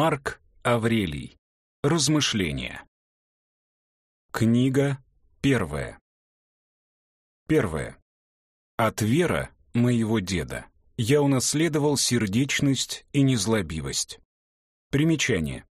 Марк Аврелий. Размышления. Книга первая. Первое. От Вера, моего деда, я унаследовал сердечность и незлобивость. Примечание.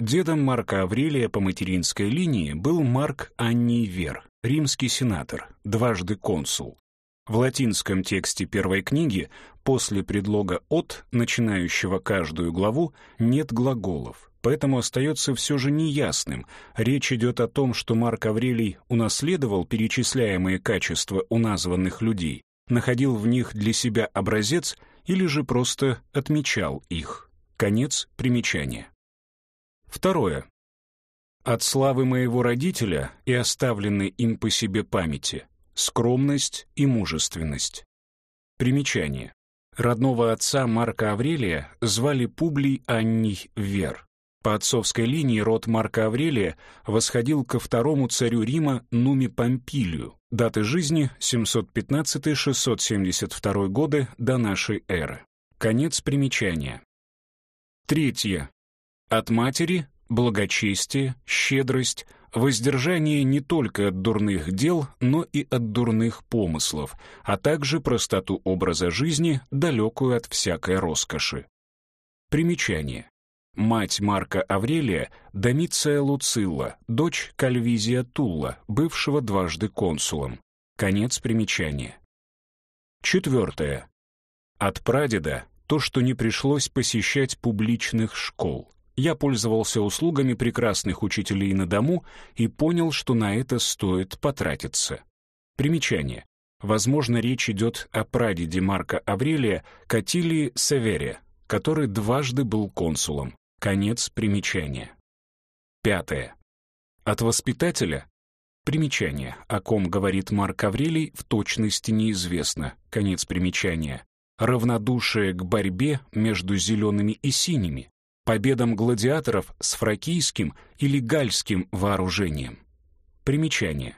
Дедом Марка Аврелия по материнской линии был Марк Анний Вер, римский сенатор, дважды консул. В латинском тексте первой книги после предлога «от», начинающего каждую главу, нет глаголов, поэтому остается все же неясным. Речь идет о том, что Марк Аврелий унаследовал перечисляемые качества у названных людей, находил в них для себя образец или же просто отмечал их. Конец примечания. Второе. От славы моего родителя и оставленной им по себе памяти скромность и мужественность. Примечание. Родного отца Марка Аврелия звали Публий Анний Вер. По отцовской линии род Марка Аврелия восходил ко второму царю Рима Нуми Помпилию, даты жизни 715-672 годы до нашей эры. Конец примечания. Третье. От матери благочестие, щедрость, воздержание не только от дурных дел, но и от дурных помыслов, а также простоту образа жизни, далекую от всякой роскоши. Примечание. Мать Марка Аврелия — Домиция Луцилла, дочь Кальвизия Тулла, бывшего дважды консулом. Конец примечания. Четвертое. От прадеда то, что не пришлось посещать публичных школ я пользовался услугами прекрасных учителей на дому и понял, что на это стоит потратиться. Примечание. Возможно, речь идет о прадеде Марка Аврелия Катилии Севере, который дважды был консулом. Конец примечания. Пятое. От воспитателя Примечание, о ком говорит Марк Аврелий, в точности неизвестно. Конец примечания. Равнодушие к борьбе между зелеными и синими, победам гладиаторов с фракийским или гальским вооружением. Примечание.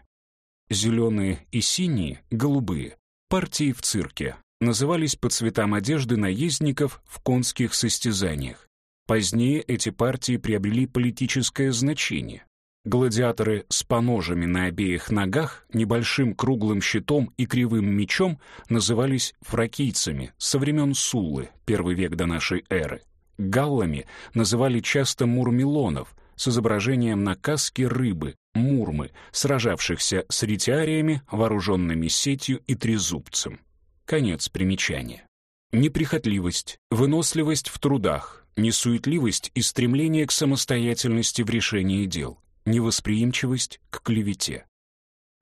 Зеленые и синие, голубые, партии в цирке, назывались по цветам одежды наездников в конских состязаниях. Позднее эти партии приобрели политическое значение. Гладиаторы с поножами на обеих ногах, небольшим круглым щитом и кривым мечом назывались фракийцами со времен Суллы, первый век до нашей эры. Галлами называли часто мурмелонов с изображением на каске рыбы, мурмы, сражавшихся с ретиариями, вооруженными сетью и трезубцем. Конец примечания. Неприхотливость, выносливость в трудах, несуетливость и стремление к самостоятельности в решении дел, невосприимчивость к клевете.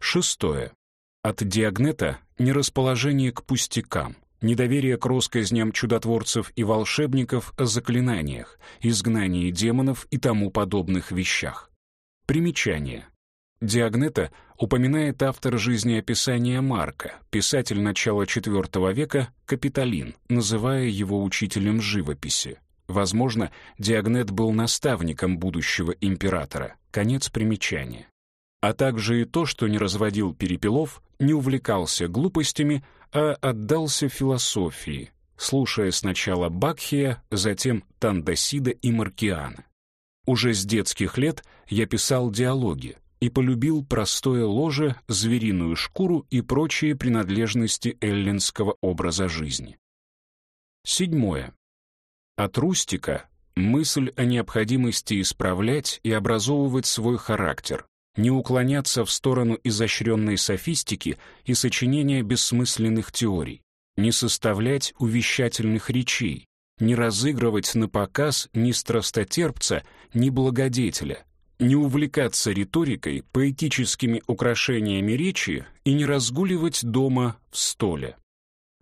Шестое. От диагнета нерасположение к пустякам, недоверие к россказням чудотворцев и волшебников о заклинаниях, изгнании демонов и тому подобных вещах. Примечание. Диагнета упоминает автор жизнеописания Марка, писатель начала IV века Капитолин, называя его учителем живописи. Возможно, Диагнет был наставником будущего императора. Конец примечания. А также и то, что не разводил перепелов, не увлекался глупостями, а отдался философии, слушая сначала Бакхия, затем Тандасида и Маркиана. Уже с детских лет я писал диалоги и полюбил простое ложе, звериную шкуру и прочие принадлежности эллинского образа жизни. Седьмое. От Рустика мысль о необходимости исправлять и образовывать свой характер, не уклоняться в сторону изощренной софистики и сочинения бессмысленных теорий, не составлять увещательных речей, не разыгрывать на показ ни страстотерпца, ни благодетеля, не увлекаться риторикой, поэтическими украшениями речи и не разгуливать дома в столе.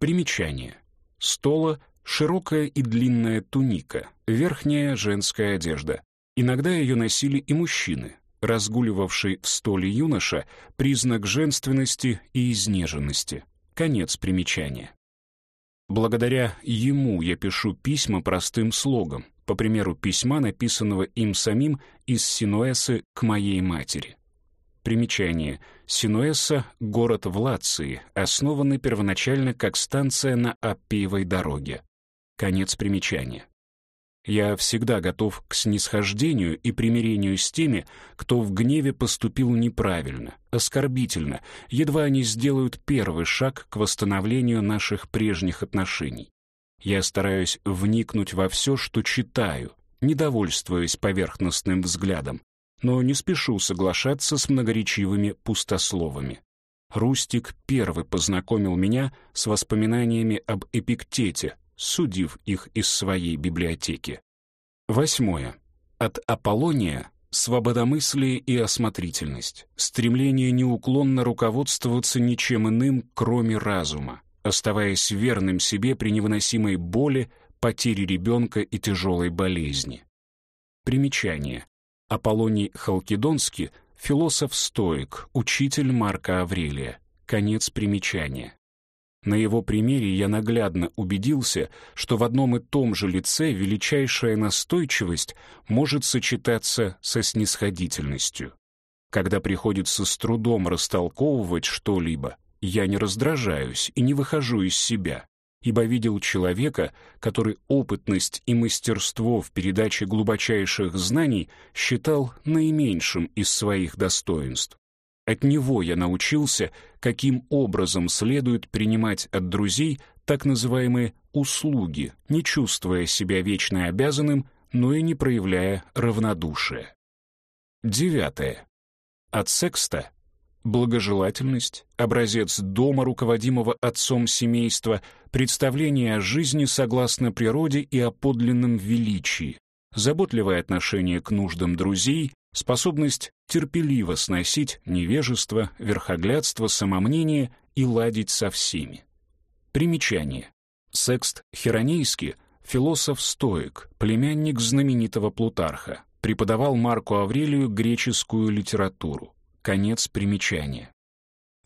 Примечание. Стола — широкая и длинная туника, верхняя женская одежда. Иногда ее носили и мужчины, разгуливавший в столе юноша, признак женственности и изнеженности. Конец примечания. Благодаря ему я пишу письма простым слогом, по примеру письма, написанного им самим из Синуэсы к моей матери. Примечание. Синуэса — город в Лации, основанный первоначально как станция на Аппиевой дороге. Конец примечания. Я всегда готов к снисхождению и примирению с теми, кто в гневе поступил неправильно, оскорбительно, едва они сделают первый шаг к восстановлению наших прежних отношений. Я стараюсь вникнуть во все, что читаю, недовольствуясь поверхностным взглядом, но не спешу соглашаться с многоречивыми пустословами. Рустик первый познакомил меня с воспоминаниями об Эпиктете, судив их из своей библиотеки. Восьмое. От Аполлония свободомыслие и осмотрительность, стремление неуклонно руководствоваться ничем иным, кроме разума, оставаясь верным себе при невыносимой боли, потере ребенка и тяжелой болезни. Примечание. Аполлоний Халкидонский — философ-стоик, учитель Марка Аврелия. Конец примечания. На его примере я наглядно убедился, что в одном и том же лице величайшая настойчивость может сочетаться со снисходительностью. Когда приходится с трудом растолковывать что-либо, я не раздражаюсь и не выхожу из себя, ибо видел человека, который опытность и мастерство в передаче глубочайших знаний считал наименьшим из своих достоинств. От него я научился, каким образом следует принимать от друзей так называемые «услуги», не чувствуя себя вечно обязанным, но и не проявляя равнодушия. Девятое. От секста благожелательность, образец дома, руководимого отцом семейства, представление о жизни согласно природе и о подлинном величии, заботливое отношение к нуждам друзей, способность терпеливо сносить невежество, верхоглядство, самомнение и ладить со всеми. Примечание. Секст Херонейский, философ-стоик, племянник знаменитого Плутарха, преподавал Марку Аврелию греческую литературу. Конец примечания.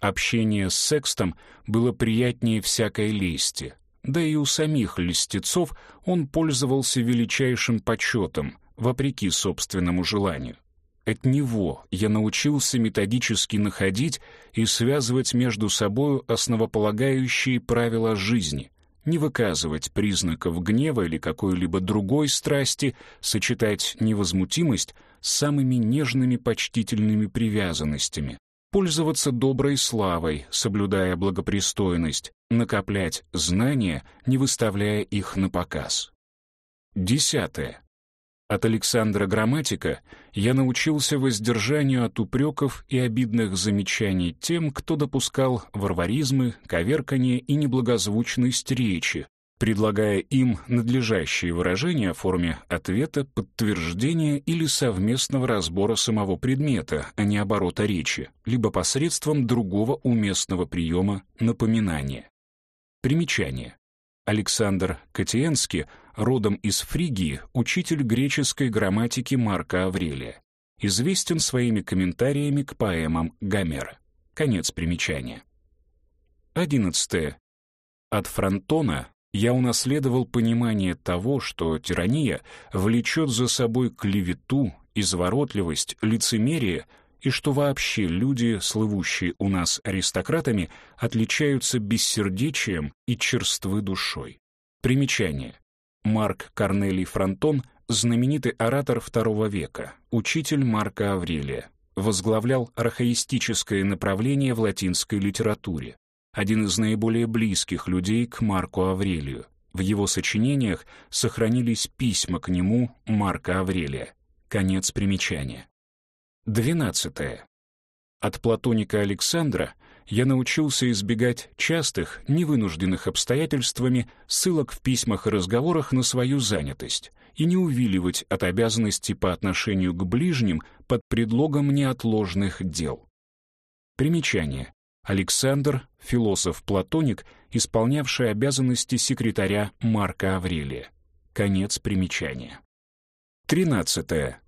Общение с секстом было приятнее всякой лести, да и у самих льстецов он пользовался величайшим почетом, вопреки собственному желанию. От него я научился методически находить и связывать между собою основополагающие правила жизни, не выказывать признаков гнева или какой-либо другой страсти, сочетать невозмутимость с самыми нежными почтительными привязанностями, пользоваться доброй славой, соблюдая благопристойность, накоплять знания, не выставляя их на показ. Десятое. От Александра Грамматика я научился воздержанию от упреков и обидных замечаний тем, кто допускал варваризмы, коверкание и неблагозвучность речи, предлагая им надлежащие выражения в форме ответа, подтверждения или совместного разбора самого предмета, а не оборота речи, либо посредством другого уместного приема напоминания. Примечание. Александр Катиенский, родом из Фригии, учитель греческой грамматики Марка Аврелия. Известен своими комментариями к поэмам Гомера. Конец примечания. 11. От Фронтона я унаследовал понимание того, что тирания влечет за собой клевету, изворотливость, лицемерие и что вообще люди, слывущие у нас аристократами, отличаются бессердечием и черствы душой. Примечание. Марк Корнелий Фронтон — знаменитый оратор II века, учитель Марка Аврелия, возглавлял архаистическое направление в латинской литературе, один из наиболее близких людей к Марку Аврелию. В его сочинениях сохранились письма к нему Марка Аврелия. Конец примечания. Двенадцатое. От платоника Александра я научился избегать частых, невынужденных обстоятельствами ссылок в письмах и разговорах на свою занятость и не увиливать от обязанностей по отношению к ближним под предлогом неотложных дел. Примечание. Александр, философ-платоник, исполнявший обязанности секретаря Марка Аврелия. Конец примечания. Тринадцатое.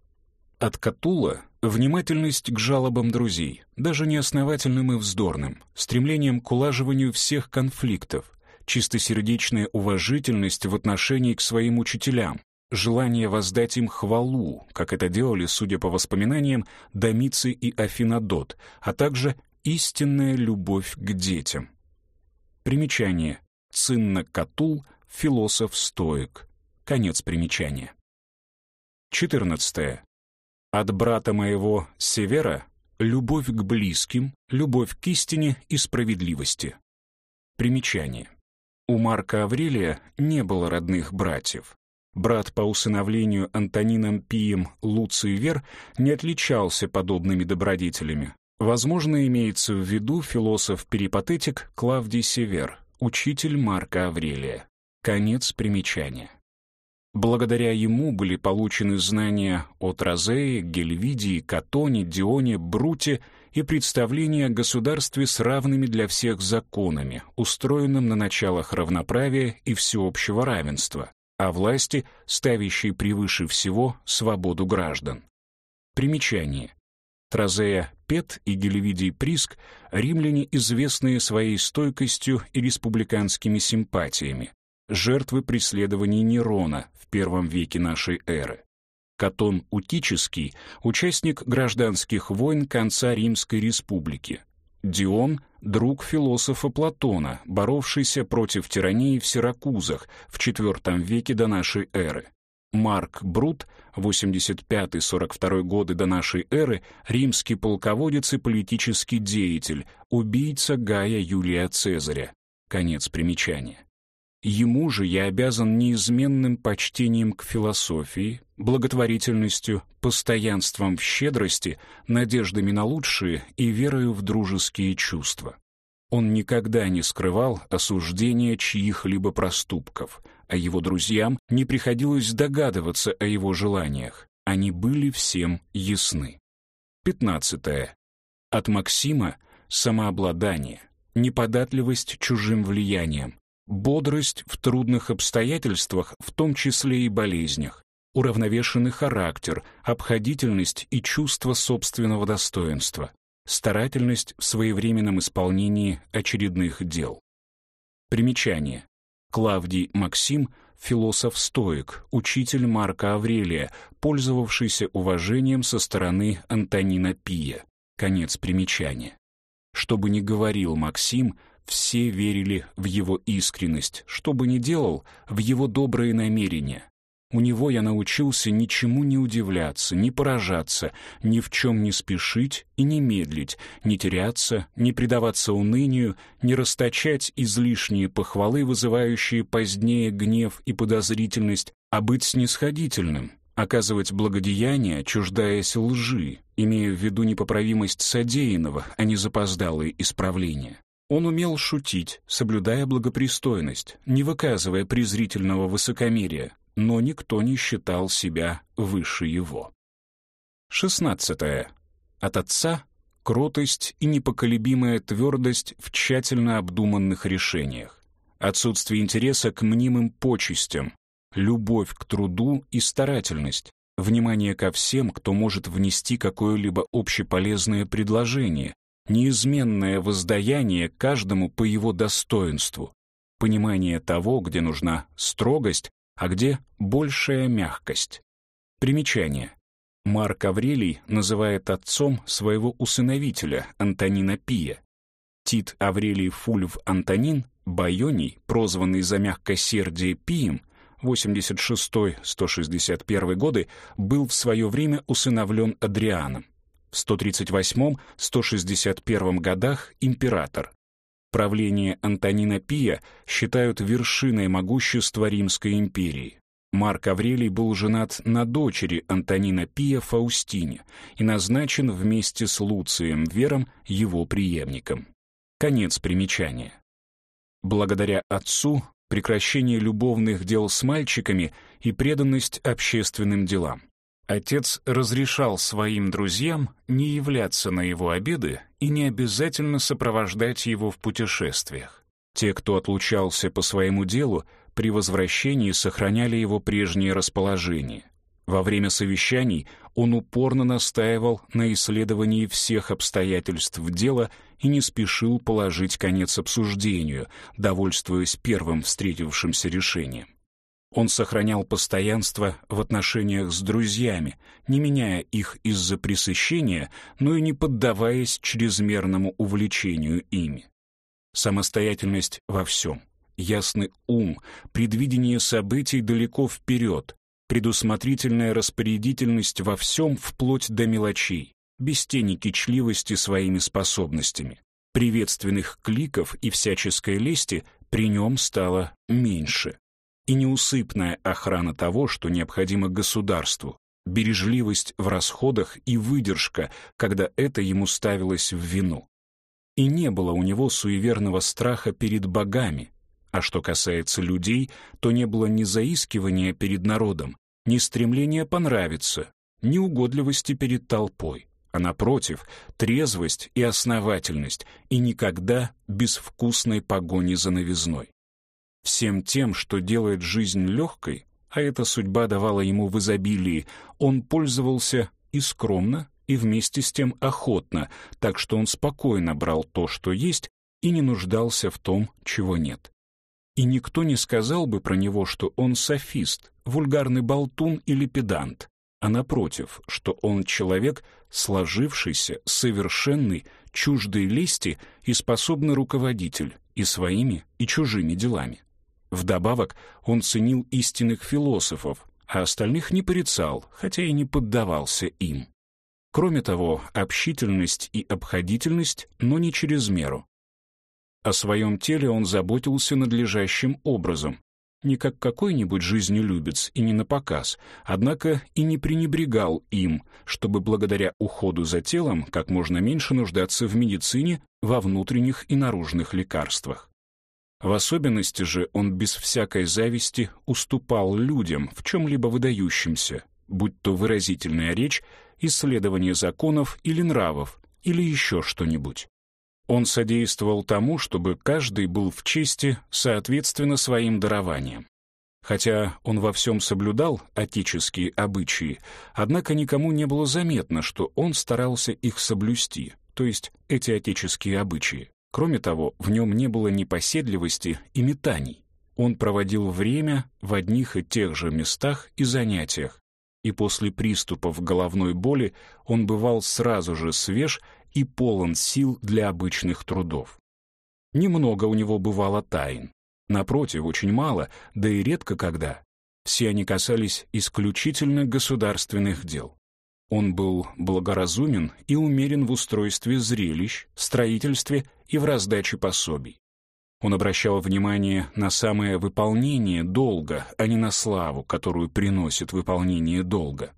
От Катула внимательность к жалобам друзей, даже неосновательным и вздорным, стремлением к улаживанию всех конфликтов, чистосердечная уважительность в отношении к своим учителям, желание воздать им хвалу, как это делали, судя по воспоминаниям, Домиций и Афинодот, а также истинная любовь к детям. Примечание. Цинна Катул, философ-стоик. Конец примечания. 14. От брата моего Севера любовь к близким, любовь к истине и справедливости. Примечание. У Марка Аврелия не было родных братьев. Брат по усыновлению Антонином Пием Луций Вер не отличался подобными добродетелями. Возможно, имеется в виду философ-перипатетик Клавдий Север, учитель Марка Аврелия. Конец примечания. Благодаря ему были получены знания о Тразее, Гельвидии, Катоне, Дионе, Бруте и представления о государстве с равными для всех законами, устроенным на началах равноправия и всеобщего равенства, а власти, ставящей превыше всего свободу граждан. Примечание. Тразея Пет и Гелевидий Приск — римляне, известные своей стойкостью и республиканскими симпатиями, жертвы преследований Нерона в первом веке нашей эры. Катон Утический — участник гражданских войн конца Римской республики. Дион — друг философа Платона, боровшийся против тирании в Сиракузах в IV веке до нашей эры. Марк Брут, 85-42 годы до нашей эры, римский полководец и политический деятель, убийца Гая Юлия Цезаря. Конец примечания. Ему же я обязан неизменным почтением к философии, благотворительностью, постоянством в щедрости, надеждами на лучшее и верою в дружеские чувства. Он никогда не скрывал осуждения чьих-либо проступков, а его друзьям не приходилось догадываться о его желаниях. Они были всем ясны. 15. От Максима самообладание, неподатливость чужим влияниям, бодрость в трудных обстоятельствах, в том числе и болезнях, уравновешенный характер, обходительность и чувство собственного достоинства, старательность в своевременном исполнении очередных дел. Примечание. Клавдий Максим — философ-стоик, учитель Марка Аврелия, пользовавшийся уважением со стороны Антонина Пия. Конец примечания. Что бы ни говорил Максим — все верили в его искренность, что бы ни делал, в его добрые намерения. У него я научился ничему не удивляться, не поражаться, ни в чем не спешить и не медлить, не теряться, не предаваться унынию, не расточать излишние похвалы, вызывающие позднее гнев и подозрительность, а быть снисходительным, оказывать благодеяние, чуждаясь лжи, имея в виду непоправимость содеянного, а не запоздалые исправления. Он умел шутить, соблюдая благопристойность, не выказывая презрительного высокомерия, но никто не считал себя выше его. 16. От отца — кротость и непоколебимая твердость в тщательно обдуманных решениях, отсутствие интереса к мнимым почестям, любовь к труду и старательность, внимание ко всем, кто может внести какое-либо общеполезное предложение, неизменное воздаяние каждому по его достоинству, понимание того, где нужна строгость, а где большая мягкость. Примечание. Марк Аврелий называет отцом своего усыновителя Антонина Пия. Тит Аврелий Фульв Антонин, Байоний, прозванный за мягкосердие Пием, 86-161 годы, был в свое время усыновлен Адрианом в 138-161 годах император. Правление Антонина Пия считают вершиной могущества Римской империи. Марк Аврелий был женат на дочери Антонина Пия Фаустине и назначен вместе с Луцием Вером его преемником. Конец примечания. Благодаря отцу прекращение любовных дел с мальчиками и преданность общественным делам. Отец разрешал своим друзьям не являться на его обеды и не обязательно сопровождать его в путешествиях. Те, кто отлучался по своему делу, при возвращении сохраняли его прежнее расположение. Во время совещаний он упорно настаивал на исследовании всех обстоятельств дела и не спешил положить конец обсуждению, довольствуясь первым встретившимся решением. Он сохранял постоянство в отношениях с друзьями, не меняя их из-за пресыщения, но и не поддаваясь чрезмерному увлечению ими. Самостоятельность во всем, ясный ум, предвидение событий далеко вперед, предусмотрительная распорядительность во всем вплоть до мелочей, без тени кичливости своими способностями. Приветственных кликов и всяческой лести при нем стало меньше. И неусыпная охрана того, что необходимо государству, бережливость в расходах и выдержка, когда это ему ставилось в вину. И не было у него суеверного страха перед богами, а что касается людей, то не было ни заискивания перед народом, ни стремления понравиться, ни угодливости перед толпой, а напротив, трезвость и основательность, и никогда безвкусной погони за новизной. Всем тем, что делает жизнь легкой, а эта судьба давала ему в изобилии, он пользовался и скромно, и вместе с тем охотно, так что он спокойно брал то, что есть, и не нуждался в том, чего нет. И никто не сказал бы про него, что он софист, вульгарный болтун или педант, а напротив, что он человек, сложившийся, совершенный, чуждой лести и способный руководитель и своими, и чужими делами. Вдобавок, он ценил истинных философов, а остальных не порицал, хотя и не поддавался им. Кроме того, общительность и обходительность, но не через меру. О своем теле он заботился надлежащим образом, не как какой-нибудь жизнелюбец и не на показ, однако и не пренебрегал им, чтобы благодаря уходу за телом как можно меньше нуждаться в медицине, во внутренних и наружных лекарствах. В особенности же он без всякой зависти уступал людям в чем-либо выдающемся, будь то выразительная речь, исследование законов или нравов, или еще что-нибудь. Он содействовал тому, чтобы каждый был в чести соответственно своим дарованиям. Хотя он во всем соблюдал отеческие обычаи, однако никому не было заметно, что он старался их соблюсти, то есть эти отеческие обычаи. Кроме того, в нем не было непоседливости и метаний. Он проводил время в одних и тех же местах и занятиях, и после приступов головной боли он бывал сразу же свеж и полон сил для обычных трудов. Немного у него бывало тайн. Напротив, очень мало, да и редко когда. Все они касались исключительно государственных дел. Он был благоразумен и умерен в устройстве зрелищ, строительстве и в раздаче пособий. Он обращал внимание на самое выполнение долга, а не на славу, которую приносит выполнение долга.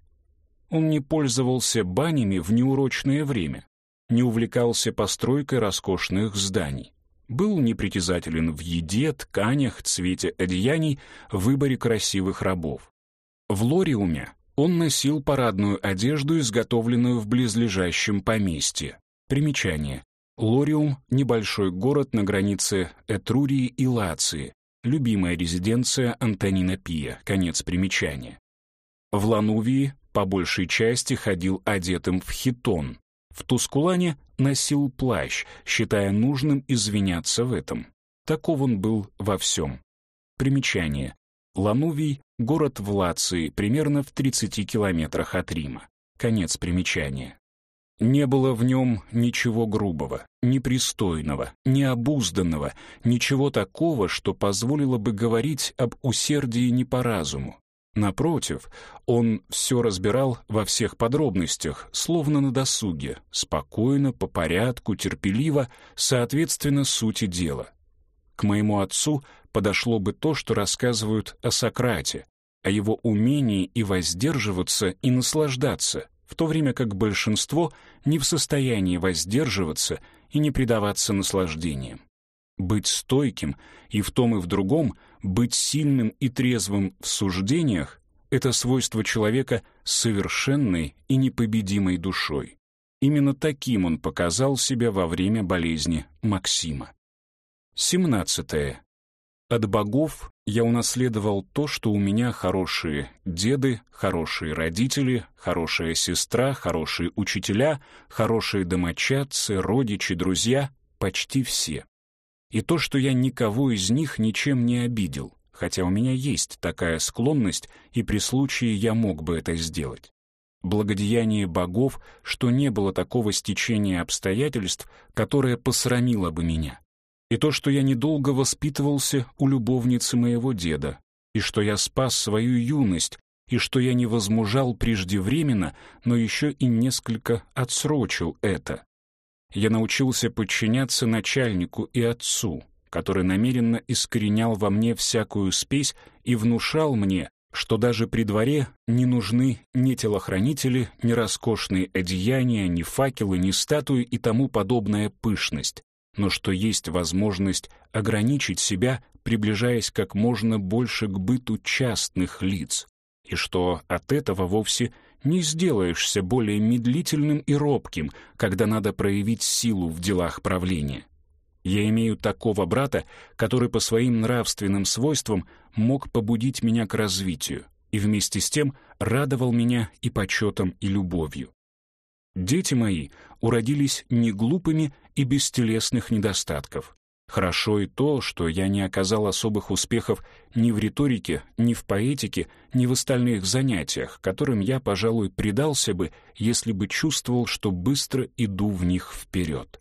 Он не пользовался банями в неурочное время, не увлекался постройкой роскошных зданий, был непритязателен в еде, тканях, цвете одеяний, выборе красивых рабов. В Лориуме он носил парадную одежду, изготовленную в близлежащем поместье. Примечание. Лориум — небольшой город на границе Этрурии и Лации, любимая резиденция Антонина Пия, конец примечания. В Ланувии по большей части ходил одетым в хитон. В Тускулане носил плащ, считая нужным извиняться в этом. Таков он был во всем. Примечание. Ланувий — город в Лации, примерно в 30 километрах от Рима. Конец примечания. Не было в нем ничего грубого, непристойного, необузданного, ничего такого, что позволило бы говорить об усердии не по разуму. Напротив, он все разбирал во всех подробностях, словно на досуге, спокойно, по порядку, терпеливо, соответственно сути дела. К моему отцу подошло бы то, что рассказывают о Сократе, о его умении и воздерживаться, и наслаждаться, в то время как большинство не в состоянии воздерживаться и не предаваться наслаждениям. Быть стойким и в том и в другом, быть сильным и трезвым в суждениях — это свойство человека с совершенной и непобедимой душой. Именно таким он показал себя во время болезни Максима. 17. От богов я унаследовал то, что у меня хорошие деды, хорошие родители, хорошая сестра, хорошие учителя, хорошие домочадцы, родичи, друзья, почти все. И то, что я никого из них ничем не обидел, хотя у меня есть такая склонность, и при случае я мог бы это сделать. Благодеяние богов, что не было такого стечения обстоятельств, которое посрамило бы меня и то, что я недолго воспитывался у любовницы моего деда, и что я спас свою юность, и что я не возмужал преждевременно, но еще и несколько отсрочил это. Я научился подчиняться начальнику и отцу, который намеренно искоренял во мне всякую спесь и внушал мне, что даже при дворе не нужны ни телохранители, ни роскошные одеяния, ни факелы, ни статуи и тому подобная пышность, но что есть возможность ограничить себя, приближаясь как можно больше к быту частных лиц, и что от этого вовсе не сделаешься более медлительным и робким, когда надо проявить силу в делах правления. Я имею такого брата, который по своим нравственным свойствам мог побудить меня к развитию и вместе с тем радовал меня и почетом, и любовью. Дети мои уродились не глупыми и без телесных недостатков. Хорошо и то, что я не оказал особых успехов ни в риторике, ни в поэтике, ни в остальных занятиях, которым я, пожалуй, предался бы, если бы чувствовал, что быстро иду в них вперед.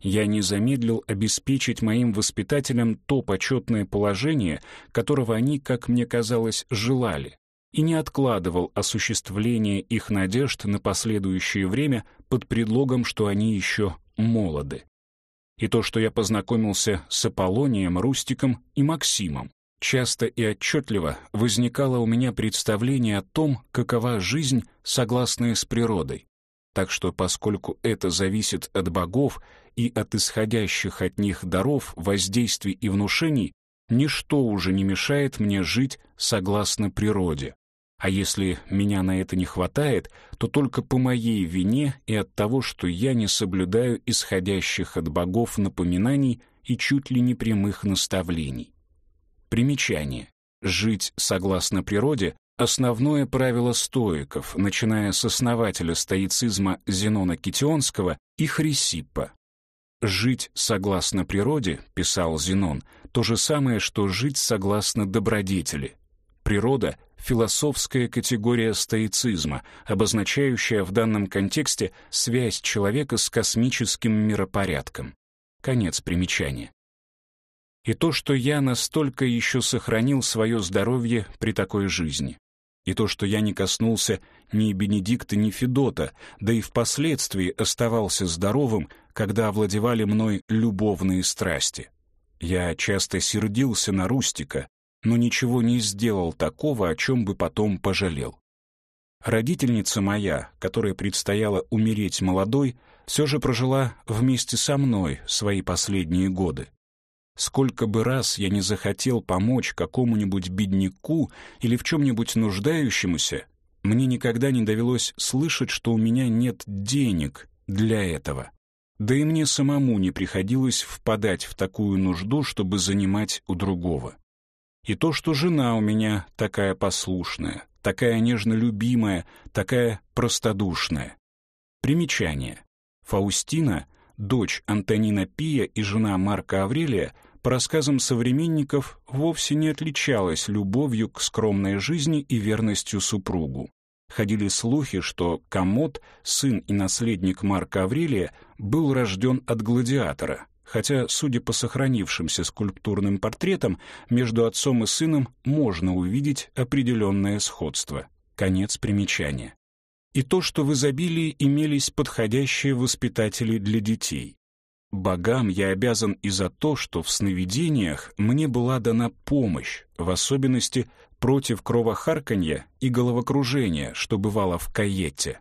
Я не замедлил обеспечить моим воспитателям то почетное положение, которого они, как мне казалось, желали, и не откладывал осуществление их надежд на последующее время под предлогом, что они еще молоды. И то, что я познакомился с Аполлонием, Рустиком и Максимом, часто и отчетливо возникало у меня представление о том, какова жизнь, согласная с природой. Так что, поскольку это зависит от богов и от исходящих от них даров, воздействий и внушений, ничто уже не мешает мне жить согласно природе. А если меня на это не хватает, то только по моей вине и от того, что я не соблюдаю исходящих от богов напоминаний и чуть ли не прямых наставлений. Примечание. Жить согласно природе — основное правило стоиков, начиная с основателя стоицизма Зенона Китионского и Хрисиппа. «Жить согласно природе», — писал Зенон, — то же самое, что жить согласно добродетели. Природа философская категория стоицизма, обозначающая в данном контексте связь человека с космическим миропорядком. Конец примечания. И то, что я настолько еще сохранил свое здоровье при такой жизни. И то, что я не коснулся ни Бенедикта, ни Федота, да и впоследствии оставался здоровым, когда овладевали мной любовные страсти. Я часто сердился на Рустика, но ничего не сделал такого, о чем бы потом пожалел. Родительница моя, которая предстояло умереть молодой, все же прожила вместе со мной свои последние годы. Сколько бы раз я не захотел помочь какому-нибудь бедняку или в чем-нибудь нуждающемуся, мне никогда не довелось слышать, что у меня нет денег для этого. Да и мне самому не приходилось впадать в такую нужду, чтобы занимать у другого. И то, что жена у меня такая послушная, такая нежно любимая, такая простодушная. Примечание. Фаустина, дочь Антонина Пия и жена Марка Аврелия, по рассказам современников, вовсе не отличалась любовью к скромной жизни и верностью супругу. Ходили слухи, что Комод, сын и наследник Марка Аврелия, был рожден от гладиатора, хотя, судя по сохранившимся скульптурным портретам, между отцом и сыном можно увидеть определенное сходство. Конец примечания. И то, что в изобилии имелись подходящие воспитатели для детей. Богам я обязан и за то, что в сновидениях мне была дана помощь, в особенности против кровохарканья и головокружения, что бывало в Каете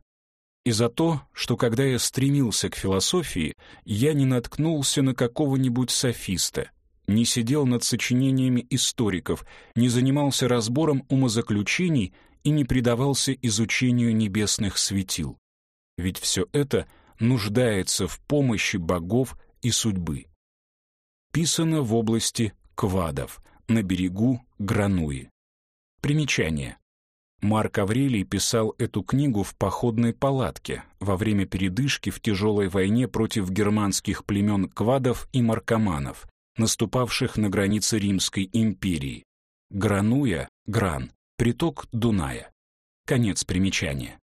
и за то, что когда я стремился к философии, я не наткнулся на какого-нибудь софиста, не сидел над сочинениями историков, не занимался разбором умозаключений и не предавался изучению небесных светил. Ведь все это нуждается в помощи богов и судьбы. Писано в области Квадов, на берегу Грануи. Примечание. Марк Аврелий писал эту книгу в походной палатке во время передышки в тяжелой войне против германских племен квадов и маркоманов, наступавших на границе Римской империи. Грануя, Гран, приток Дуная. Конец примечания.